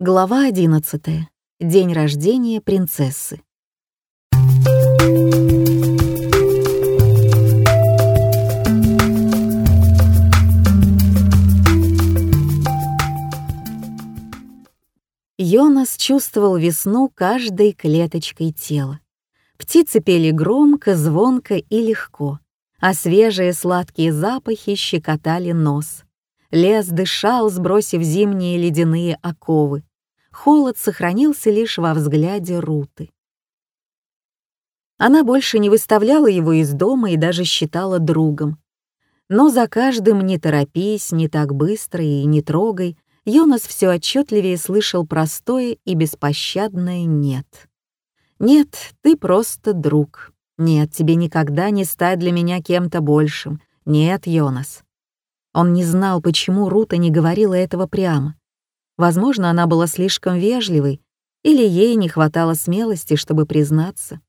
Глава 11. День рождения принцессы. Йонас чувствовал весну каждой клеточкой тела. Птицы пели громко, звонко и легко, а свежие сладкие запахи щекотали нос. Лес дышал, сбросив зимние ледяные оковы. Холод сохранился лишь во взгляде Руты. Она больше не выставляла его из дома и даже считала другом. Но за каждым «не торопись», «не так быстро» и «не трогай» Йонас все отчетливее слышал простое и беспощадное «нет». «Нет, ты просто друг. Нет, тебе никогда не стать для меня кем-то большим. Нет, Йонас». Он не знал, почему Рута не говорила этого прямо. Возможно, она была слишком вежливой, или ей не хватало смелости, чтобы признаться.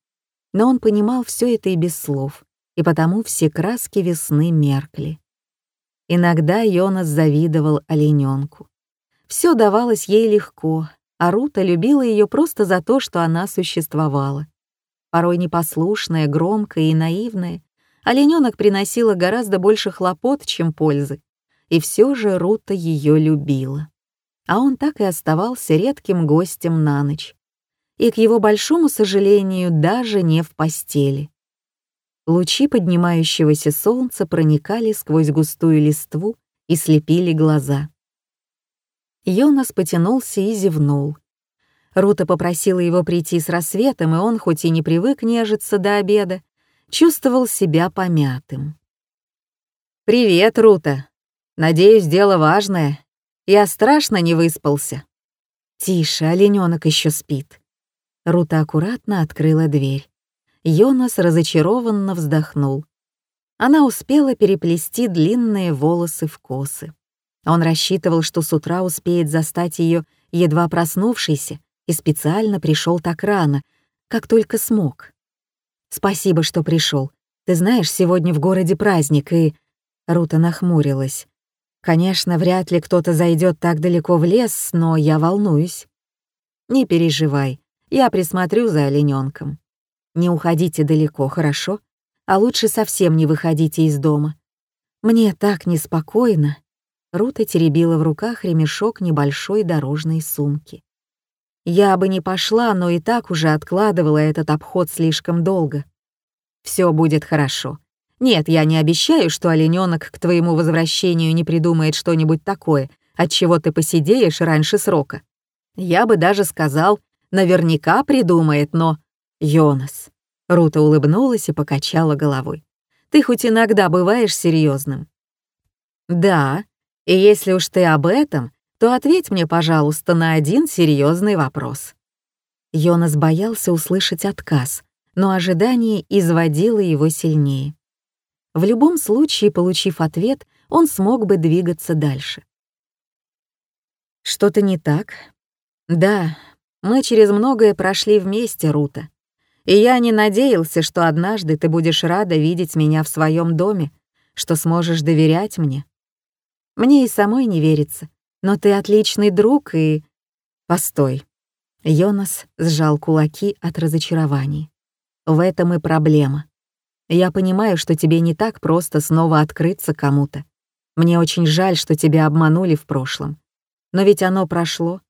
Но он понимал все это и без слов, и потому все краски весны меркли. Иногда Йонас завидовал олененку. Все давалось ей легко, а Рута любила ее просто за то, что она существовала. Порой непослушная, громкая и наивная, олененок приносила гораздо больше хлопот, чем пользы. И все же Рута ее любила. А он так и оставался редким гостем на ночь. И, к его большому сожалению, даже не в постели. Лучи поднимающегося солнца проникали сквозь густую листву и слепили глаза. Йонас потянулся и зевнул. Рута попросила его прийти с рассветом, и он, хоть и не привык нежиться до обеда, чувствовал себя помятым. «Привет, Рута. Надеюсь, дело важное. Я страшно не выспался». «Тише, оленёнок еще спит». Рута аккуратно открыла дверь. Йонас разочарованно вздохнул. Она успела переплести длинные волосы в косы. Он рассчитывал, что с утра успеет застать ее едва проснувшейся, и специально пришел так рано, как только смог. «Спасибо, что пришел. Ты знаешь, сегодня в городе праздник, и...» Рута нахмурилась. «Конечно, вряд ли кто-то зайдет так далеко в лес, но я волнуюсь». «Не переживай, я присмотрю за олененком. Не уходите далеко, хорошо? А лучше совсем не выходите из дома. Мне так неспокойно». Рута теребила в руках ремешок небольшой дорожной сумки. Я бы не пошла, но и так уже откладывала этот обход слишком долго. Все будет хорошо. Нет, я не обещаю, что олененок к твоему возвращению не придумает что-нибудь такое, от чего ты посидеешь раньше срока. Я бы даже сказал, наверняка придумает, но... Йонас. Рута улыбнулась и покачала головой. Ты хоть иногда бываешь серьезным. Да, и если уж ты об этом, то ответь мне, пожалуйста, на один серьезный вопрос». Йонас боялся услышать отказ, но ожидание изводило его сильнее. В любом случае, получив ответ, он смог бы двигаться дальше. «Что-то не так?» «Да, мы через многое прошли вместе, Рута. И я не надеялся, что однажды ты будешь рада видеть меня в своем доме, что сможешь доверять мне. Мне и самой не верится, но ты отличный друг и... Постой. Йонас сжал кулаки от разочарований. В этом и проблема. Я понимаю, что тебе не так просто снова открыться кому-то. Мне очень жаль, что тебя обманули в прошлом. Но ведь оно прошло.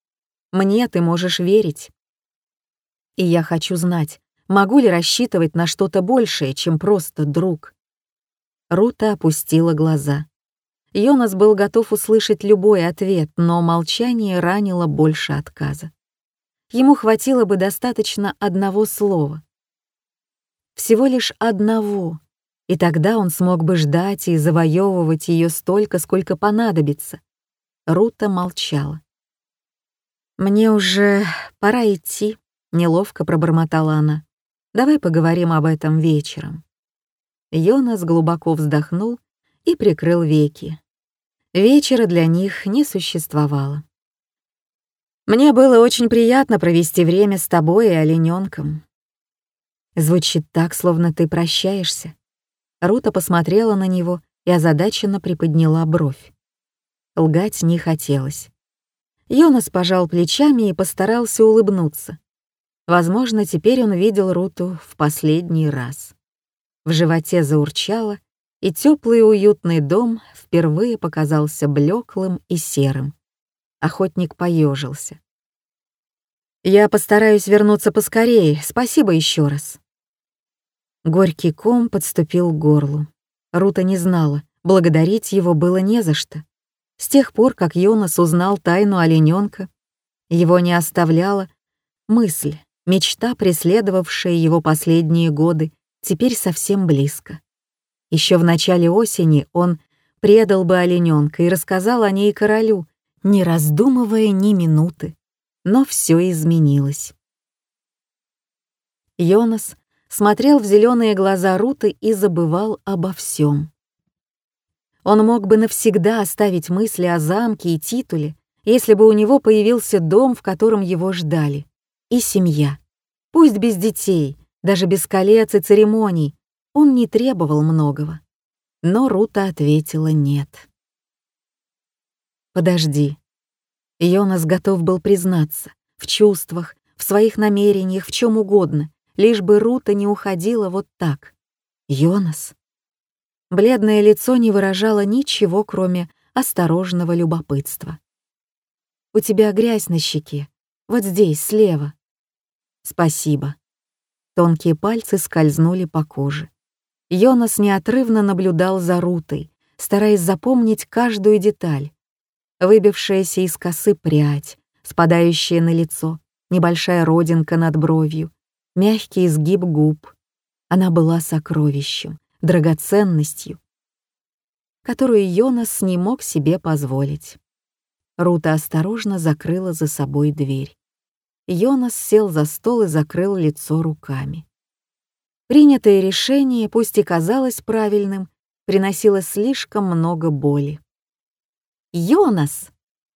Мне ты можешь верить. И я хочу знать, могу ли рассчитывать на что-то большее, чем просто друг. Рута опустила глаза. Йонас был готов услышать любой ответ, но молчание ранило больше отказа. Ему хватило бы достаточно одного слова. Всего лишь одного, и тогда он смог бы ждать и завоевывать ее столько, сколько понадобится. Рута молчала. «Мне уже пора идти», — неловко пробормотала она. «Давай поговорим об этом вечером». Йонас глубоко вздохнул и прикрыл веки, Вечера для них не существовало. «Мне было очень приятно провести время с тобой и олененком. Звучит так, словно ты прощаешься. Рута посмотрела на него и озадаченно приподняла бровь. Лгать не хотелось. Йонас пожал плечами и постарался улыбнуться. Возможно, теперь он видел Руту в последний раз. В животе заурчало, и теплый уютный дом впервые показался блеклым и серым. Охотник поежился. «Я постараюсь вернуться поскорее, спасибо еще раз». Горький ком подступил к горлу. Рута не знала, благодарить его было не за что. С тех пор, как Йонас узнал тайну олененка, его не оставляла мысль, мечта, преследовавшая его последние годы, теперь совсем близко. Еще в начале осени он предал бы олененка и рассказал о ней королю, не раздумывая ни минуты. Но все изменилось. Йонас смотрел в зеленые глаза Руты и забывал обо всем. Он мог бы навсегда оставить мысли о замке и титуле, если бы у него появился дом, в котором его ждали, и семья. Пусть без детей, даже без колец и церемоний, он не требовал многого. Но Рута ответила нет. «Подожди». Йонас готов был признаться, в чувствах, в своих намерениях, в чем угодно, лишь бы Рута не уходила вот так. «Йонас». Бледное лицо не выражало ничего, кроме осторожного любопытства. «У тебя грязь на щеке, вот здесь, слева». «Спасибо». Тонкие пальцы скользнули по коже. Йонас неотрывно наблюдал за Рутой, стараясь запомнить каждую деталь. Выбившаяся из косы прядь, спадающая на лицо, небольшая родинка над бровью, мягкий изгиб губ. Она была сокровищем, драгоценностью, которую Йонас не мог себе позволить. Рута осторожно закрыла за собой дверь. Йонас сел за стол и закрыл лицо руками. Принятое решение, пусть и казалось правильным, приносило слишком много боли. «Йонас!»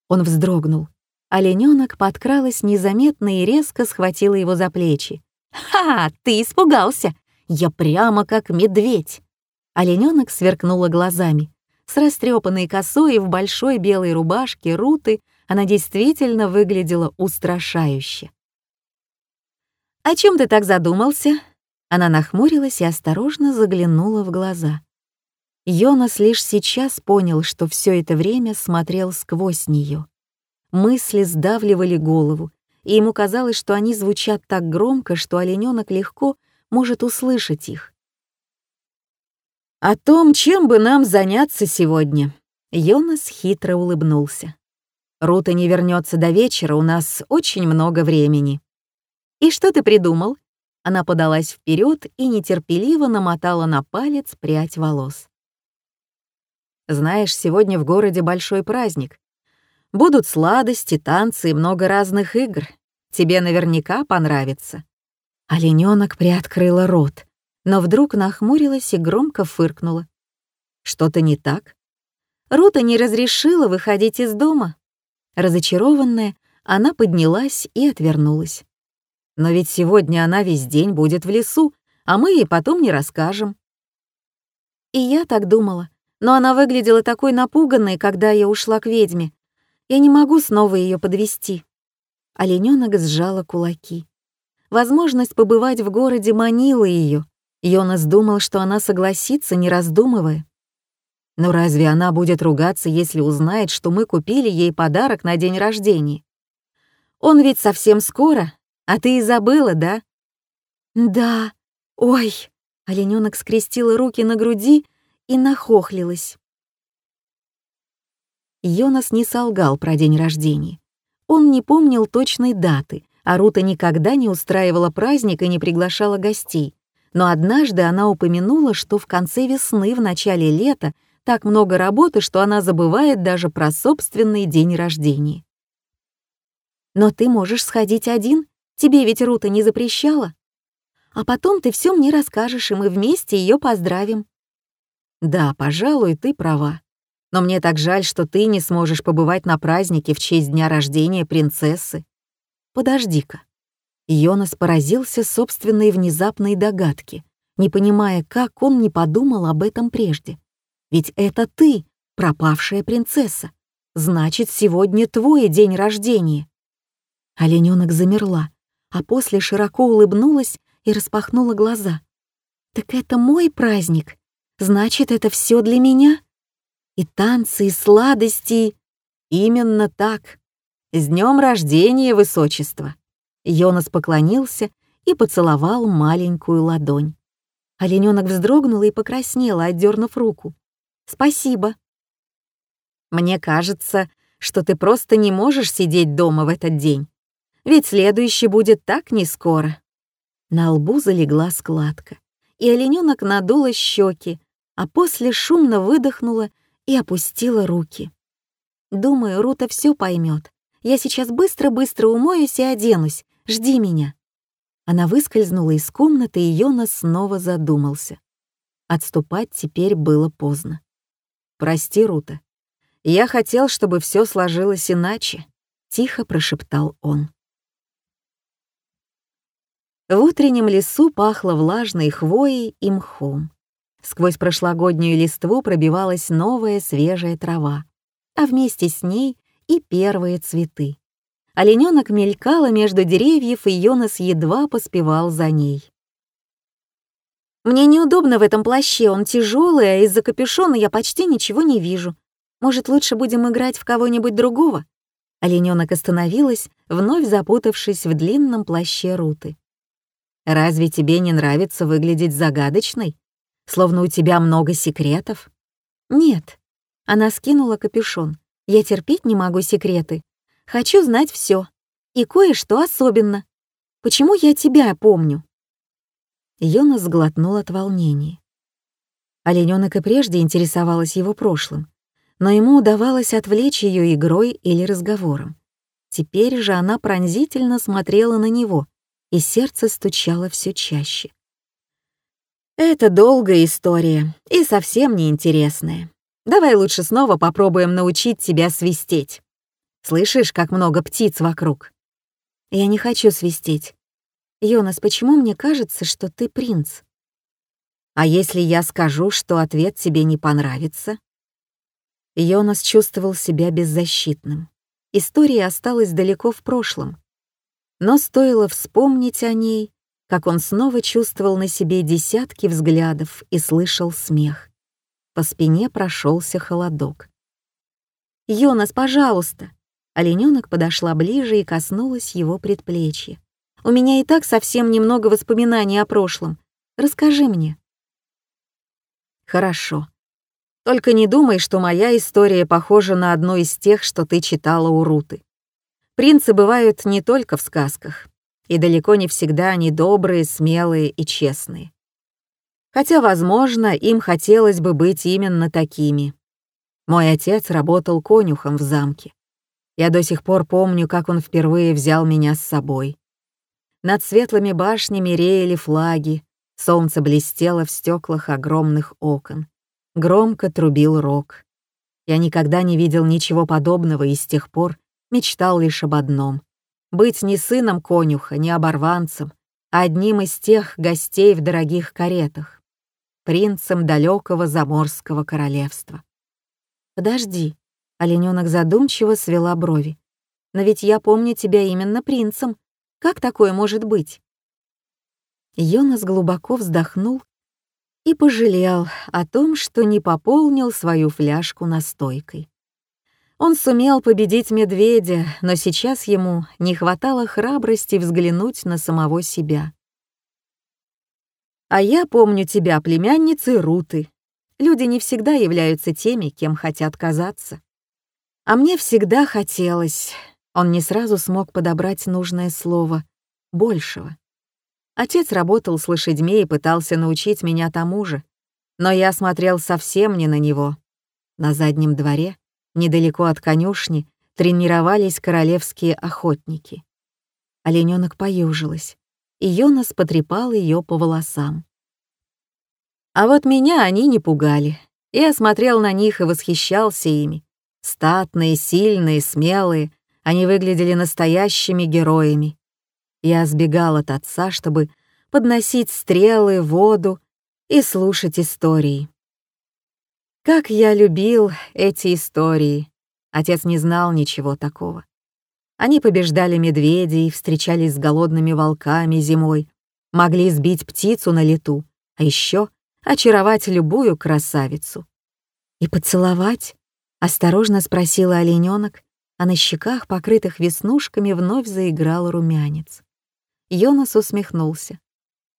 Он вздрогнул. Оленёнок подкралась незаметно и резко схватила его за плечи. «Ха, ты испугался! Я прямо как медведь!» Оленёнок сверкнула глазами. С растрепанной косой и в большой белой рубашке Руты она действительно выглядела устрашающе. «О чем ты так задумался?» Она нахмурилась и осторожно заглянула в глаза. Йонас лишь сейчас понял, что все это время смотрел сквозь нее. Мысли сдавливали голову, и ему казалось, что они звучат так громко, что олененок легко может услышать их. «О том, чем бы нам заняться сегодня», — Йонас хитро улыбнулся. Рута не вернется до вечера, у нас очень много времени. И что ты придумал? Она подалась вперед и нетерпеливо намотала на палец прядь волос. Знаешь, сегодня в городе большой праздник. Будут сладости, танцы и много разных игр. Тебе наверняка понравится. Оленёнок приоткрыла рот, но вдруг нахмурилась и громко фыркнула. Что-то не так? Рута не разрешила выходить из дома. Разочарованная, она поднялась и отвернулась. Но ведь сегодня она весь день будет в лесу, а мы ей потом не расскажем. И я так думала, но она выглядела такой напуганной, когда я ушла к ведьме. Я не могу снова ее подвести. Оленёнок сжала кулаки. Возможность побывать в городе манила ее. Йонас думал, что она согласится, не раздумывая. Но разве она будет ругаться, если узнает, что мы купили ей подарок на день рождения? Он ведь совсем скоро, а ты и забыла, да? Да. Ой. Оленёнок скрестила руки на груди и нахохлилась. Йонас не солгал про день рождения. Он не помнил точной даты, а Рута никогда не устраивала праздник и не приглашала гостей. Но однажды она упомянула, что в конце весны, в начале лета так много работы, что она забывает даже про собственный день рождения. «Но ты можешь сходить один, тебе ведь Рута не запрещала. А потом ты все мне расскажешь, и мы вместе ее поздравим». «Да, пожалуй, ты права. Но мне так жаль, что ты не сможешь побывать на празднике в честь дня рождения принцессы. Подожди-ка». Йонас поразился собственной внезапной догадке, не понимая, как он не подумал об этом прежде. Ведь это ты, пропавшая принцесса. Значит, сегодня твой день рождения. Олененок замерла, а после широко улыбнулась и распахнула глаза. Так это мой праздник. Значит, это все для меня? И танцы, и сладости. Именно так. С днем рождения, высочество. Йонас поклонился и поцеловал маленькую ладонь. Олененок вздрогнула и покраснела, отдернув руку. «Спасибо». «Мне кажется, что ты просто не можешь сидеть дома в этот день, ведь следующий будет так не скоро». На лбу залегла складка, и олененок надула щеки, а после шумно выдохнула и опустила руки. «Думаю, Рута все поймет. Я сейчас быстро-быстро умоюсь и оденусь. Жди меня». Она выскользнула из комнаты, и Йона снова задумался. Отступать теперь было поздно. «Прости, Рута. Я хотел, чтобы все сложилось иначе», — тихо прошептал он. В утреннем лесу пахло влажной хвоей и мхом. Сквозь прошлогоднюю листву пробивалась новая свежая трава, а вместе с ней и первые цветы. Олененок мелькала между деревьев, и Йонас едва поспевал за ней. «Мне неудобно в этом плаще, он тяжелый, а из-за капюшона я почти ничего не вижу. Может, лучше будем играть в кого-нибудь другого?» Олененок остановилась, вновь запутавшись в длинном плаще Руты. «Разве тебе не нравится выглядеть загадочной? Словно у тебя много секретов?» «Нет». Она скинула капюшон. «Я терпеть не могу секреты. Хочу знать все. И кое-что особенно. Почему я тебя помню?» Йона сглотнул от волнения. Оленёнок и прежде интересовалась его прошлым, но ему удавалось отвлечь ее игрой или разговором. Теперь же она пронзительно смотрела на него, и сердце стучало все чаще. «Это долгая история и совсем неинтересная. Давай лучше снова попробуем научить тебя свистеть». Слышишь, как много птиц вокруг? Я не хочу свистеть. Йонас, почему мне кажется, что ты принц? А если я скажу, что ответ тебе не понравится? Йонас чувствовал себя беззащитным. История осталась далеко в прошлом. Но стоило вспомнить о ней, как он снова чувствовал на себе десятки взглядов и слышал смех. По спине прошелся холодок. «Йонас, пожалуйста, Олененок подошла ближе и коснулась его предплечья. «У меня и так совсем немного воспоминаний о прошлом. Расскажи мне». «Хорошо. Только не думай, что моя история похожа на одну из тех, что ты читала у Руты. Принцы бывают не только в сказках, и далеко не всегда они добрые, смелые и честные. Хотя, возможно, им хотелось бы быть именно такими. Мой отец работал конюхом в замке. Я до сих пор помню, как он впервые взял меня с собой. Над светлыми башнями реяли флаги, солнце блестело в стеклах огромных окон. Громко трубил рог. Я никогда не видел ничего подобного и с тех пор мечтал лишь об одном — быть не сыном конюха, не оборванцем, а одним из тех гостей в дорогих каретах, принцем далекого заморского королевства. «Подожди», Оленёнок задумчиво свела брови. «Но ведь я помню тебя именно принцем. Как такое может быть?» Йонас глубоко вздохнул и пожалел о том, что не пополнил свою фляжку настойкой. Он сумел победить медведя, но сейчас ему не хватало храбрости взглянуть на самого себя. «А я помню тебя, племянницей Руты. Люди не всегда являются теми, кем хотят казаться». А мне всегда хотелось, он не сразу смог подобрать нужное слово, большего. Отец работал с лошадьми и пытался научить меня тому же, но я смотрел совсем не на него. На заднем дворе, недалеко от конюшни, тренировались королевские охотники. Оленёнок поюжилась, и Йонас потрепал ее по волосам. А вот меня они не пугали. Я смотрел на них и восхищался ими. Статные, сильные, смелые, они выглядели настоящими героями. Я сбегал от отца, чтобы подносить стрелы, воду и слушать истории. Как я любил эти истории. Отец не знал ничего такого. Они побеждали медведей, встречались с голодными волками зимой, могли сбить птицу на лету, а еще очаровать любую красавицу. «И поцеловать?» — осторожно спросила олененок, а на щеках, покрытых веснушками, вновь заиграл румянец. Йонас усмехнулся.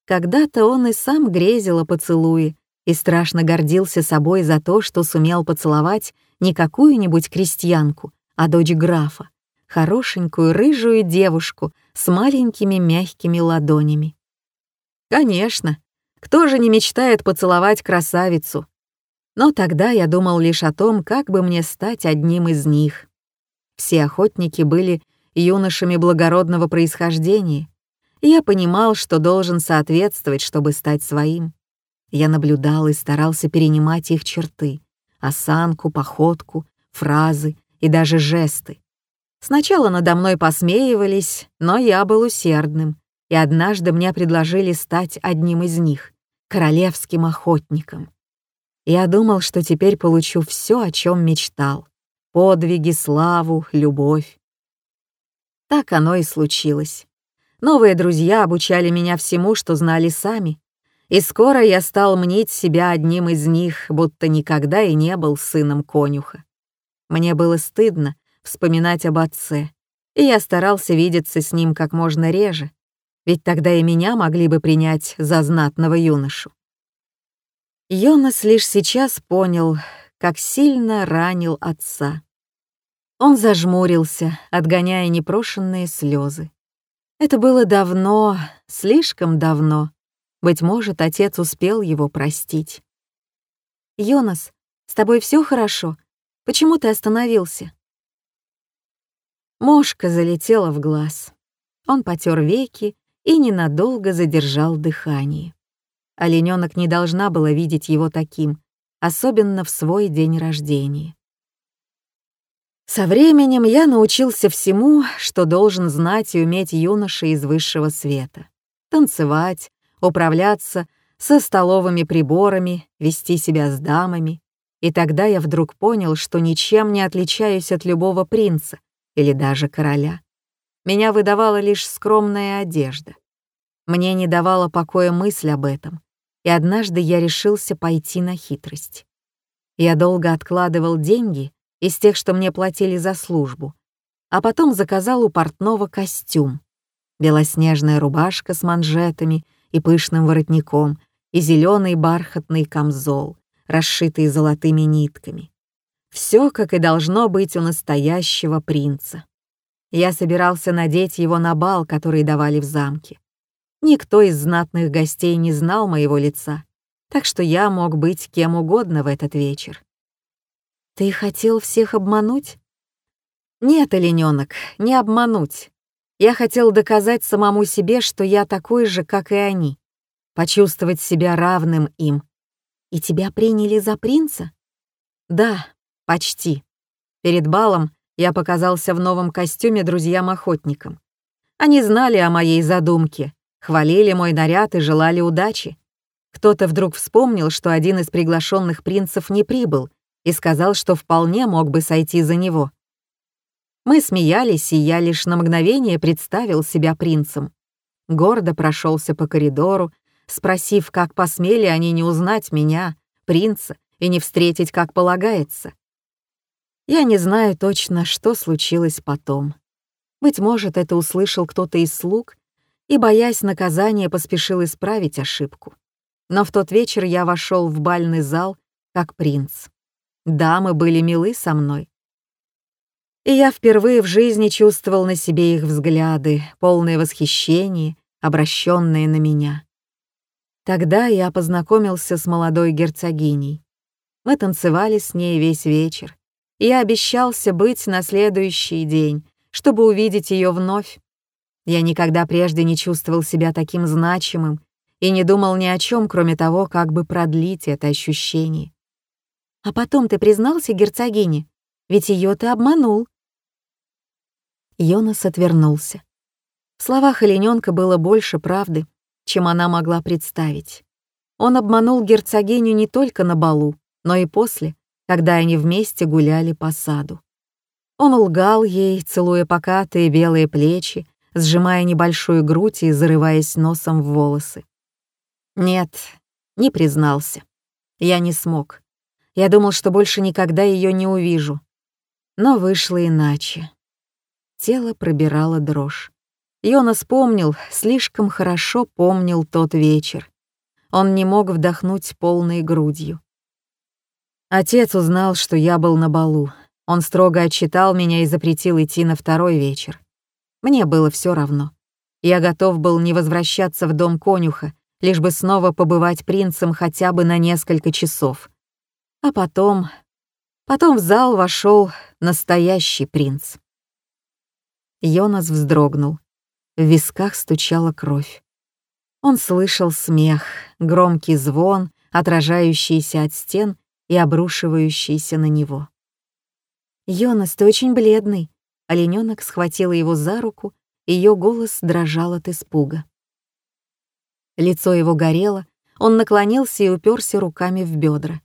Когда-то он и сам грезил о поцелуе и страшно гордился собой за то, что сумел поцеловать не какую-нибудь крестьянку, а дочь графа, хорошенькую рыжую девушку с маленькими мягкими ладонями. Конечно, кто же не мечтает поцеловать красавицу? Но тогда я думал лишь о том, как бы мне стать одним из них. Все охотники были юношами благородного происхождения, и я понимал, что должен соответствовать, чтобы стать своим. Я наблюдал и старался перенимать их черты — осанку, походку, фразы и даже жесты. Сначала надо мной посмеивались, но я был усердным и однажды мне предложили стать одним из них, королевским охотником. Я думал, что теперь получу все, о чем мечтал — подвиги, славу, любовь. Так оно и случилось. Новые друзья обучали меня всему, что знали сами, и скоро я стал мнить себя одним из них, будто никогда и не был сыном конюха. Мне было стыдно вспоминать об отце, и я старался видеться с ним как можно реже, ведь тогда и меня могли бы принять за знатного юношу. Йонас лишь сейчас понял, как сильно ранил отца. Он зажмурился, отгоняя непрошенные слезы. Это было давно, слишком давно. Быть может, отец успел его простить. «Йонас, с тобой все хорошо? Почему ты остановился?» Мошка залетела в глаз. Он потер веки и ненадолго задержал дыхание. Оленёнок не должна была видеть его таким, особенно в свой день рождения. Со временем я научился всему, что должен знать и уметь юноша из высшего света. Танцевать, управляться со столовыми приборами, вести себя с дамами. И тогда я вдруг понял, что ничем не отличаюсь от любого принца или даже короля. Меня выдавала лишь скромная одежда. Мне не давала покоя мысль об этом, и однажды я решился пойти на хитрость. Я долго откладывал деньги из тех, что мне платили за службу, а потом заказал у портного костюм. Белоснежная рубашка с манжетами и пышным воротником и зеленый бархатный камзол, расшитый золотыми нитками. Все, как и должно быть у настоящего принца. Я собирался надеть его на бал, который давали в замке. Никто из знатных гостей не знал моего лица, так что я мог быть кем угодно в этот вечер. «Ты хотел всех обмануть?» «Нет, оленёнок, не обмануть. Я хотел доказать самому себе, что я такой же, как и они, почувствовать себя равным им. И тебя приняли за принца?» «Да, почти. Перед балом я показался в новом костюме друзьям-охотникам. Они знали о моей задумке, хвалили мой наряд и желали удачи. Кто-то вдруг вспомнил, что один из приглашенных принцев не прибыл, и сказал, что вполне мог бы сойти за него. Мы смеялись, и я лишь на мгновение представил себя принцем. Гордо прошелся по коридору, спросив, как посмели они не узнать меня, принца, и не встретить, как полагается. Я не знаю точно, что случилось потом. Быть может, это услышал кто-то из слуг и, боясь наказания, поспешил исправить ошибку. Но в тот вечер я вошел в бальный зал как принц. Дамы были милы со мной. И я впервые в жизни чувствовал на себе их взгляды, полное восхищение, обращенные на меня. Тогда я познакомился с молодой герцогиней. Мы танцевали с ней весь вечер, я обещался быть на следующий день, чтобы увидеть ее вновь. Я никогда прежде не чувствовал себя таким значимым и не думал ни о чем, кроме того, как бы продлить это ощущение. А потом ты признался герцогине, ведь ее ты обманул. Йонас отвернулся. В словах олененка было больше правды, чем она могла представить. Он обманул герцогиню не только на балу, но и после, когда они вместе гуляли по саду. Он лгал ей, целуя покатые белые плечи, сжимая небольшую грудь и зарываясь носом в волосы. Нет, не признался. Я не смог. Я думал, что больше никогда ее не увижу. Но вышло иначе. Тело пробирало дрожь. Йонас помнил, слишком хорошо помнил тот вечер. Он не мог вдохнуть полной грудью. Отец узнал, что я был на балу. Он строго отчитал меня и запретил идти на второй вечер. Мне было все равно. Я готов был не возвращаться в дом конюха, лишь бы снова побывать принцем хотя бы на несколько часов. А потом... Потом в зал вошел настоящий принц. Йонас вздрогнул. В висках стучала кровь. Он слышал смех, громкий звон, отражающийся от стен и обрушивающийся на него. «Йонас, ты очень бледный». Оленёнок схватила его за руку, ее голос дрожал от испуга. Лицо его горело, он наклонился и уперся руками в бедра.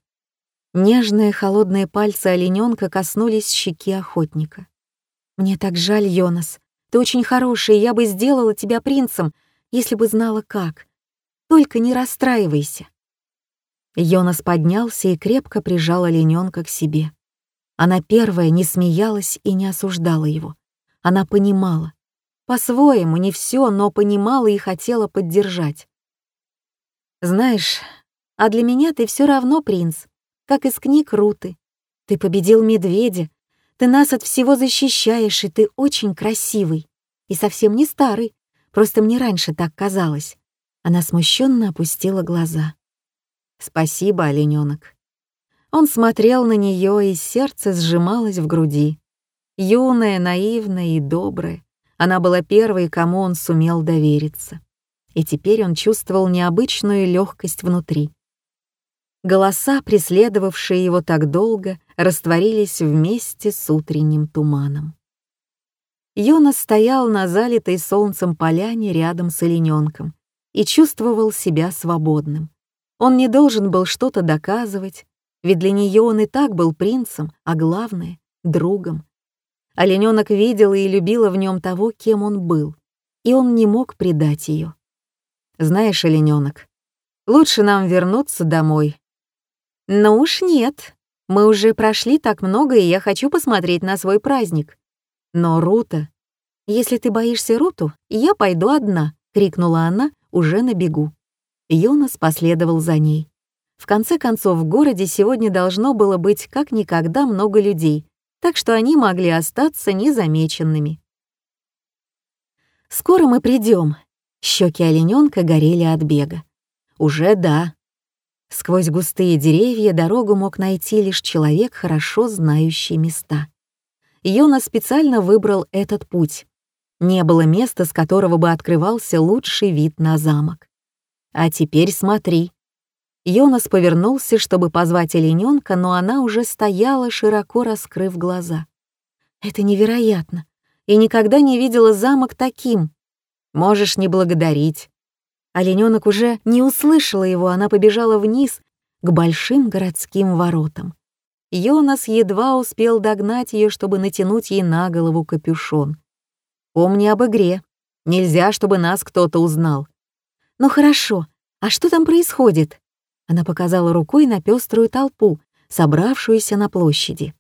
Нежные холодные пальцы олененка коснулись щеки охотника. «Мне так жаль, Йонас. Ты очень хороший, я бы сделала тебя принцем, если бы знала как. Только не расстраивайся». Йонас поднялся и крепко прижал олененка к себе. Она первая не смеялась и не осуждала его. Она понимала. По-своему, не все, но понимала и хотела поддержать. «Знаешь, а для меня ты все равно принц, как из книг Руты. Ты победил медведя, ты нас от всего защищаешь, и ты очень красивый. И совсем не старый, просто мне раньше так казалось». Она смущенно опустила глаза. «Спасибо, олененок. Он смотрел на нее, и сердце сжималось в груди. Юная, наивная и добрая, она была первой, кому он сумел довериться. И теперь он чувствовал необычную легкость внутри. Голоса, преследовавшие его так долго, растворились вместе с утренним туманом. Йонас стоял на залитой солнцем поляне рядом с олененком и чувствовал себя свободным. Он не должен был что-то доказывать, ведь для нее он и так был принцем, а главное — другом. Олененок видела и любила в нем того, кем он был, и он не мог предать ее. «Знаешь, олененок, лучше нам вернуться домой». «Ну уж нет. Мы уже прошли так много, и я хочу посмотреть на свой праздник». «Но Рута...» «Если ты боишься Руту, я пойду одна», — крикнула она уже на бегу. Йонас последовал за ней. В конце концов, в городе сегодня должно было быть как никогда много людей, так что они могли остаться незамеченными. «Скоро мы придем. Щеки олененка горели от бега. «Уже да». Сквозь густые деревья дорогу мог найти лишь человек, хорошо знающий места. Йона специально выбрал этот путь. Не было места, с которого бы открывался лучший вид на замок. «А теперь смотри», Йонас повернулся, чтобы позвать олененка, но она уже стояла, широко раскрыв глаза. «Это невероятно! И никогда не видела замок таким. Можешь не благодарить». Олененок уже не услышала его, она побежала вниз, к большим городским воротам. Йонас едва успел догнать ее, чтобы натянуть ей на голову капюшон. «Помни об игре. Нельзя, чтобы нас кто-то узнал». «Ну хорошо, а что там происходит?» Она показала рукой на пеструю толпу, собравшуюся на площади.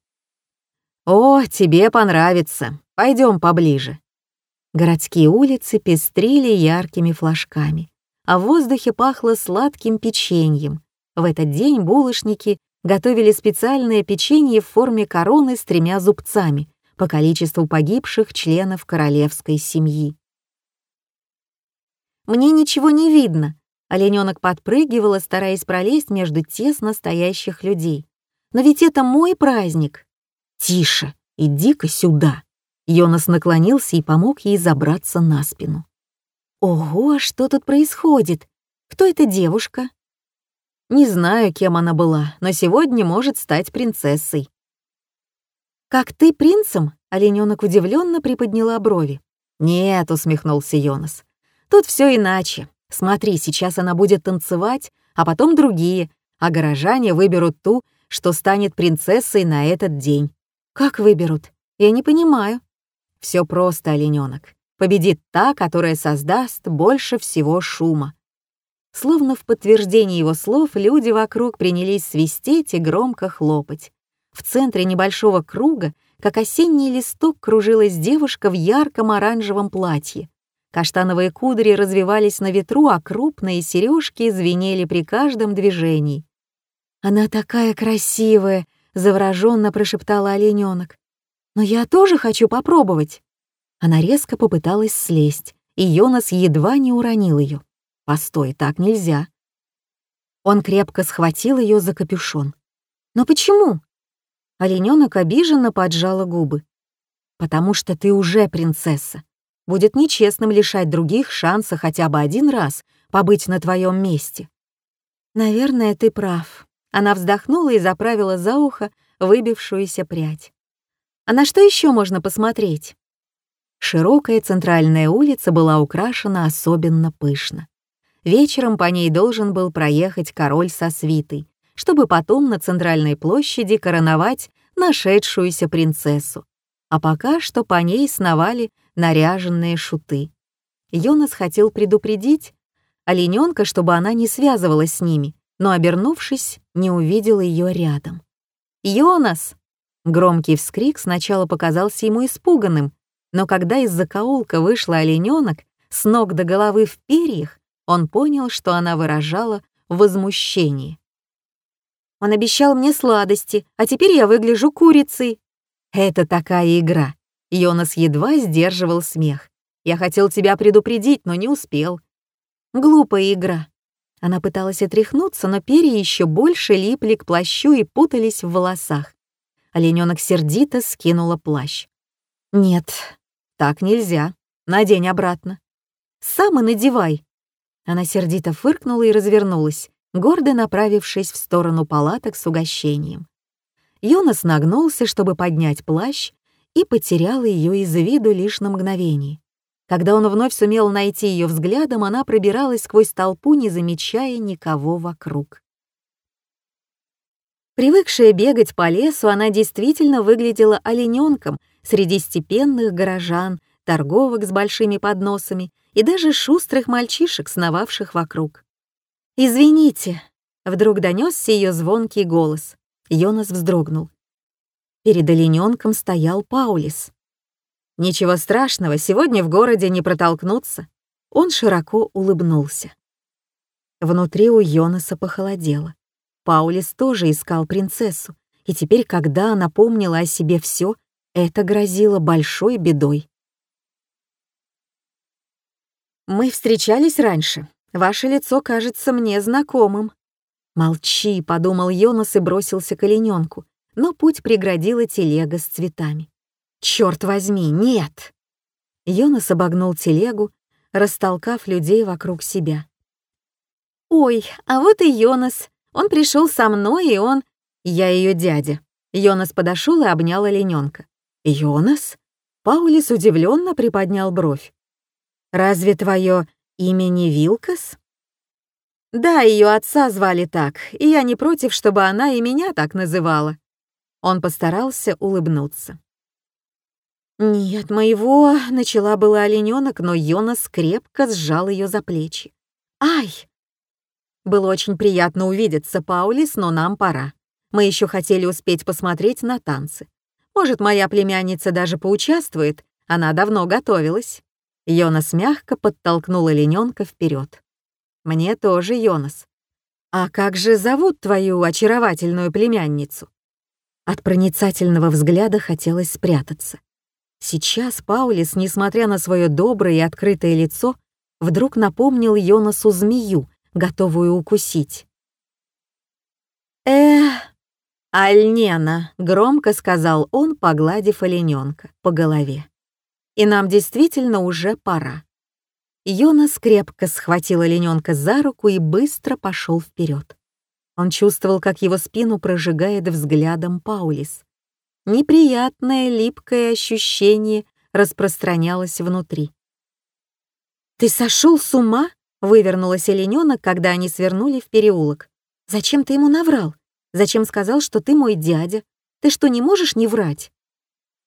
«О, тебе понравится. Пойдем поближе». Городские улицы пестрили яркими флажками, а в воздухе пахло сладким печеньем. В этот день булочники готовили специальное печенье в форме короны с тремя зубцами по количеству погибших членов королевской семьи. «Мне ничего не видно», Олененок подпрыгивала, стараясь пролезть между тесно стоящих людей. «Но ведь это мой праздник!» «Тише! Иди-ка сюда!» Йонас наклонился и помог ей забраться на спину. «Ого, что тут происходит? Кто эта девушка?» «Не знаю, кем она была, но сегодня может стать принцессой». «Как ты принцем?» — олененок удивленно приподняла брови. «Нет», — усмехнулся Йонас, — «тут все иначе. Смотри, сейчас она будет танцевать, а потом другие, а горожане выберут ту, что станет принцессой на этот день. Как выберут? Я не понимаю. Все просто, олененок. Победит та, которая создаст больше всего шума. Словно в подтверждение его слов люди вокруг принялись свистеть и громко хлопать. В центре небольшого круга, как осенний листок, кружилась девушка в ярком оранжевом платье. Каштановые кудри развивались на ветру, а крупные сережки звенели при каждом движении. «Она такая красивая!» — завороженно прошептала олененок. «Но я тоже хочу попробовать!» Она резко попыталась слезть, и Йонас едва не уронил ее. Постой, так нельзя. Он крепко схватил ее за капюшон. Но почему? Олененок обиженно поджала губы. Потому что ты уже принцесса. Будет нечестным лишать других шанса хотя бы один раз побыть на твоем месте. Наверное, ты прав. Она вздохнула и заправила за ухо выбившуюся прядь. А на что еще можно посмотреть? Широкая центральная улица была украшена особенно пышно. Вечером по ней должен был проехать король со свитой, чтобы потом на центральной площади короновать нашедшуюся принцессу. А пока что по ней сновали наряженные шуты. Йонас хотел предупредить олененка, чтобы она не связывалась с ними, но, обернувшись, не увидел ее рядом. «Йонас!» Громкий вскрик сначала показался ему испуганным, но когда из закоулка вышла олененок, с ног до головы в перьях, он понял, что она выражала возмущение. «Он обещал мне сладости, а теперь я выгляжу курицей». «Это такая игра». Йонас едва сдерживал смех. «Я хотел тебя предупредить, но не успел». «Глупая игра». Она пыталась отряхнуться, но перья еще больше липли к плащу и путались в волосах. Олененок сердито скинула плащ. «Нет, так нельзя. Надень обратно». «Сам и надевай», она сердито фыркнула и развернулась, гордо направившись в сторону палаток с угощением. Йонас нагнулся, чтобы поднять плащ, и потерял ее из виду лишь на мгновение. Когда он вновь сумел найти ее взглядом, она пробиралась сквозь толпу, не замечая никого вокруг. Привыкшая бегать по лесу, она действительно выглядела олененком среди степенных горожан, торговок с большими подносами и даже шустрых мальчишек, сновавших вокруг. «Извините», — вдруг донесся ее звонкий голос. Йонас вздрогнул. Перед олененком стоял Паулис. «Ничего страшного, сегодня в городе не протолкнуться». Он широко улыбнулся. Внутри у Йонаса похолодело. Паулис тоже искал принцессу, и теперь, когда она помнила о себе все, это грозило большой бедой. Мы встречались раньше. Ваше лицо кажется мне знакомым». «Молчи», — подумал Йонас и бросился к олененку, но путь преградила телега с цветами. «Черт возьми, нет!» Йонас обогнул телегу, растолкав людей вокруг себя. «Ой, а вот и Йонас. Он пришел со мной, и он...» «Я ее дядя». Йонас подошел и обнял олененка. «Йонас?» Паулис удивленно приподнял бровь. Разве твое имя не Вилкас? Да, ее отца звали так, и я не против, чтобы она и меня так называла. Он постарался улыбнуться. «Нет, моего...» — начала была олененок, но Йонас крепко сжал ее за плечи. «Ай!» Было очень приятно увидеться, Паулис, но нам пора. Мы еще хотели успеть посмотреть на танцы. Может, моя племянница даже поучаствует, она давно готовилась. Йонас мягко подтолкнул олененка вперед. «Мне тоже, Йонас. А как же зовут твою очаровательную племянницу?» От проницательного взгляда хотелось спрятаться. Сейчас Паулис, несмотря на свое доброе и открытое лицо, вдруг напомнил Йонасу змею, готовую укусить. «Эх, Альнена», — громко сказал он, погладив олененка по голове и нам действительно уже пора. Йонас крепко схватил олененка за руку и быстро пошел вперед. Он чувствовал, как его спину прожигает взглядом Паулис. Неприятное липкое ощущение распространялось внутри. «Ты сошел с ума?» — вывернулась олененок, когда они свернули в переулок. «Зачем ты ему наврал? Зачем сказал, что ты мой дядя? Ты что, не можешь не врать?»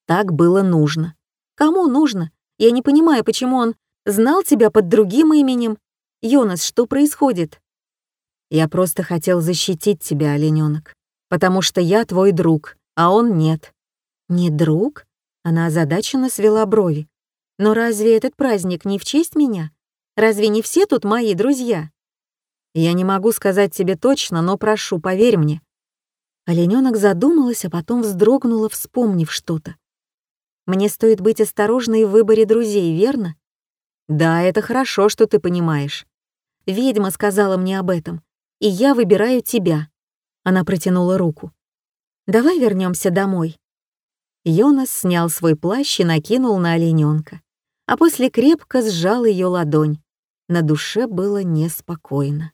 Так было нужно. Кому нужно? Я не понимаю, почему он знал тебя под другим именем. Йонас, что происходит? Я просто хотел защитить тебя, олененок, потому что я твой друг, а он нет. Не друг? Она озадаченно свела брови. Но разве этот праздник не в честь меня? Разве не все тут мои друзья? Я не могу сказать тебе точно, но прошу, поверь мне. Олененок задумалась, а потом вздрогнула, вспомнив что-то. Мне стоит быть осторожной в выборе друзей, верно? Да, это хорошо, что ты понимаешь. Ведьма сказала мне об этом, и я выбираю тебя. Она протянула руку. Давай вернемся домой. Йонас снял свой плащ и накинул на олененка, а после крепко сжал ее ладонь. На душе было неспокойно.